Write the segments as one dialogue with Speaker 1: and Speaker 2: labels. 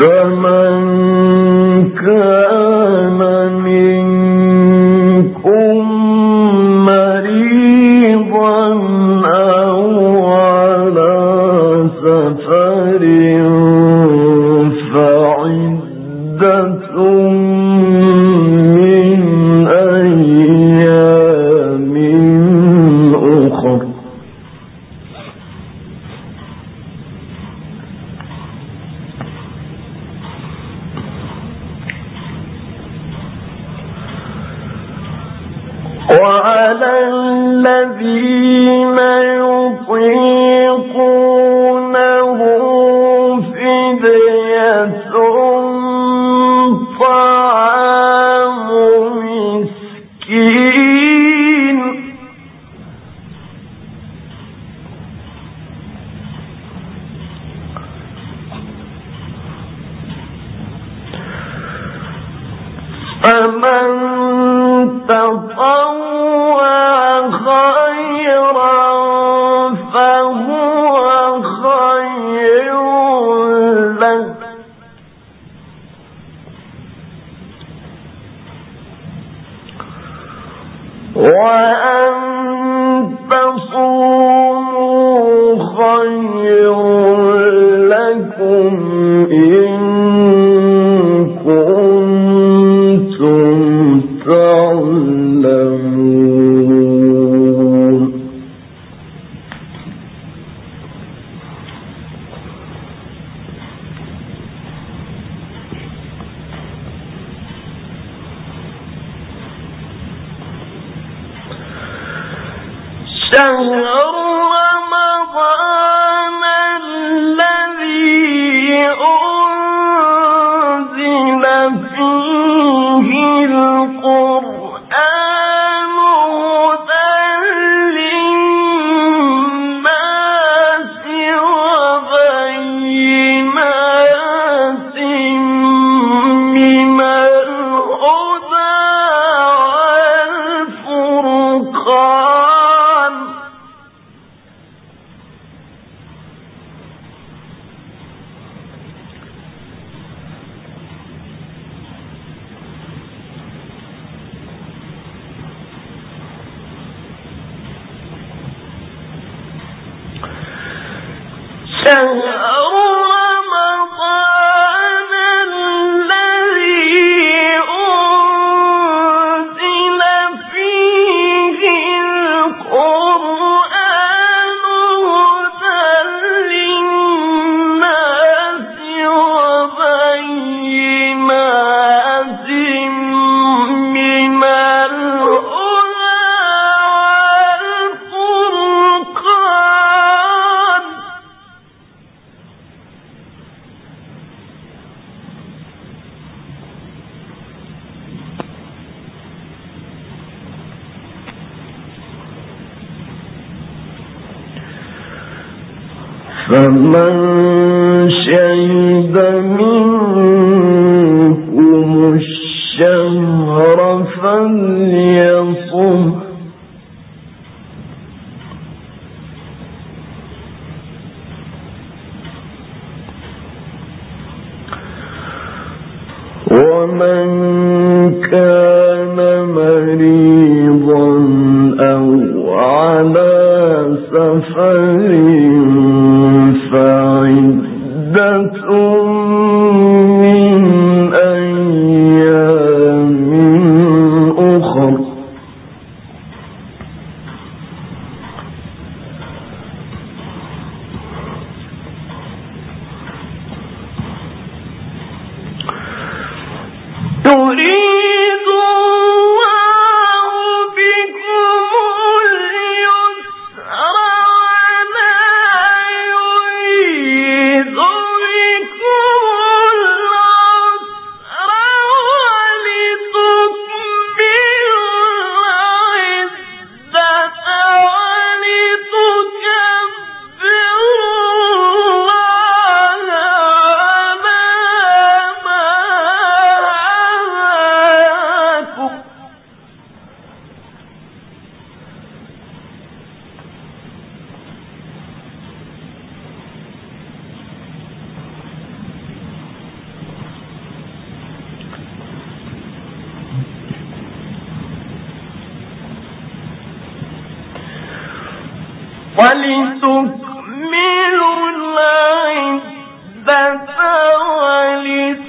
Speaker 1: فمن كان مَكِينٍ وَأَ أظهر فمن شهد من ولتكملوا العزة ولتكملوا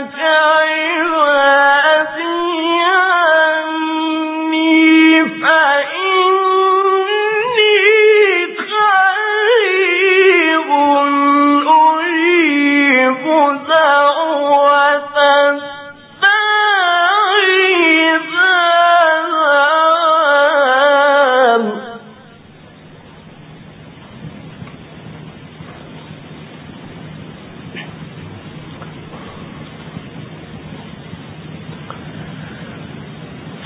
Speaker 1: لك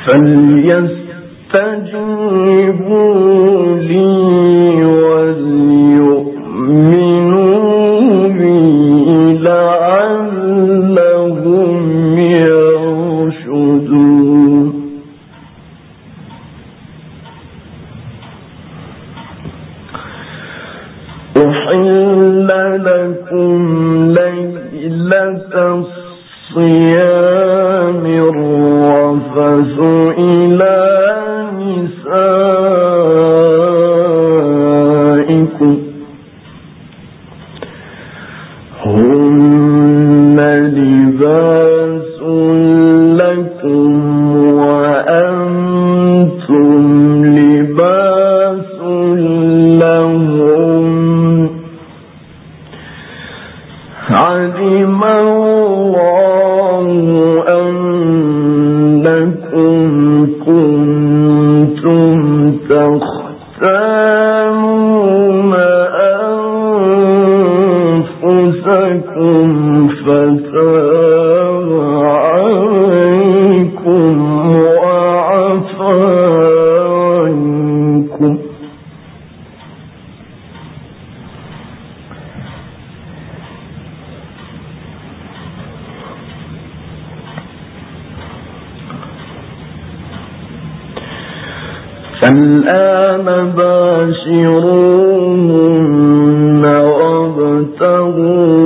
Speaker 1: فليستجيبوا الآن باشرون وابتغوا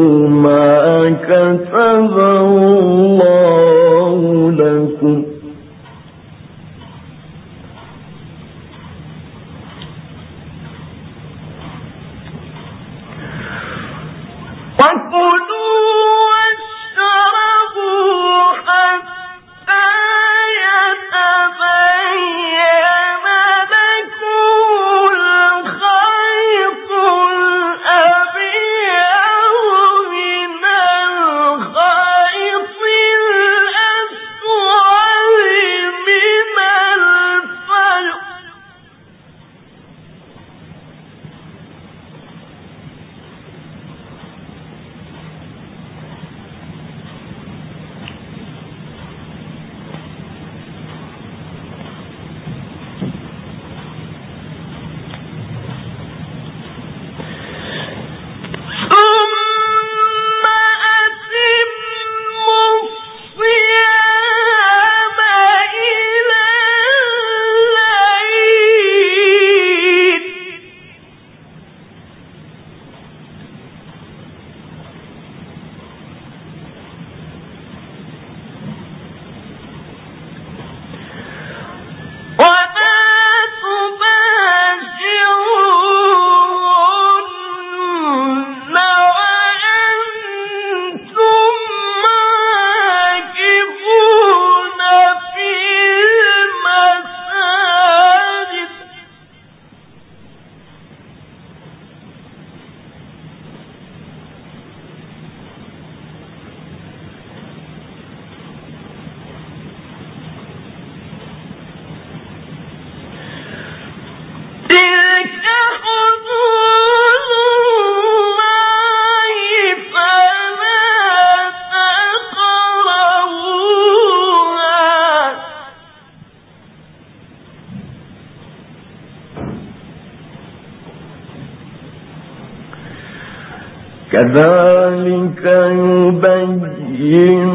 Speaker 1: كذلك يبين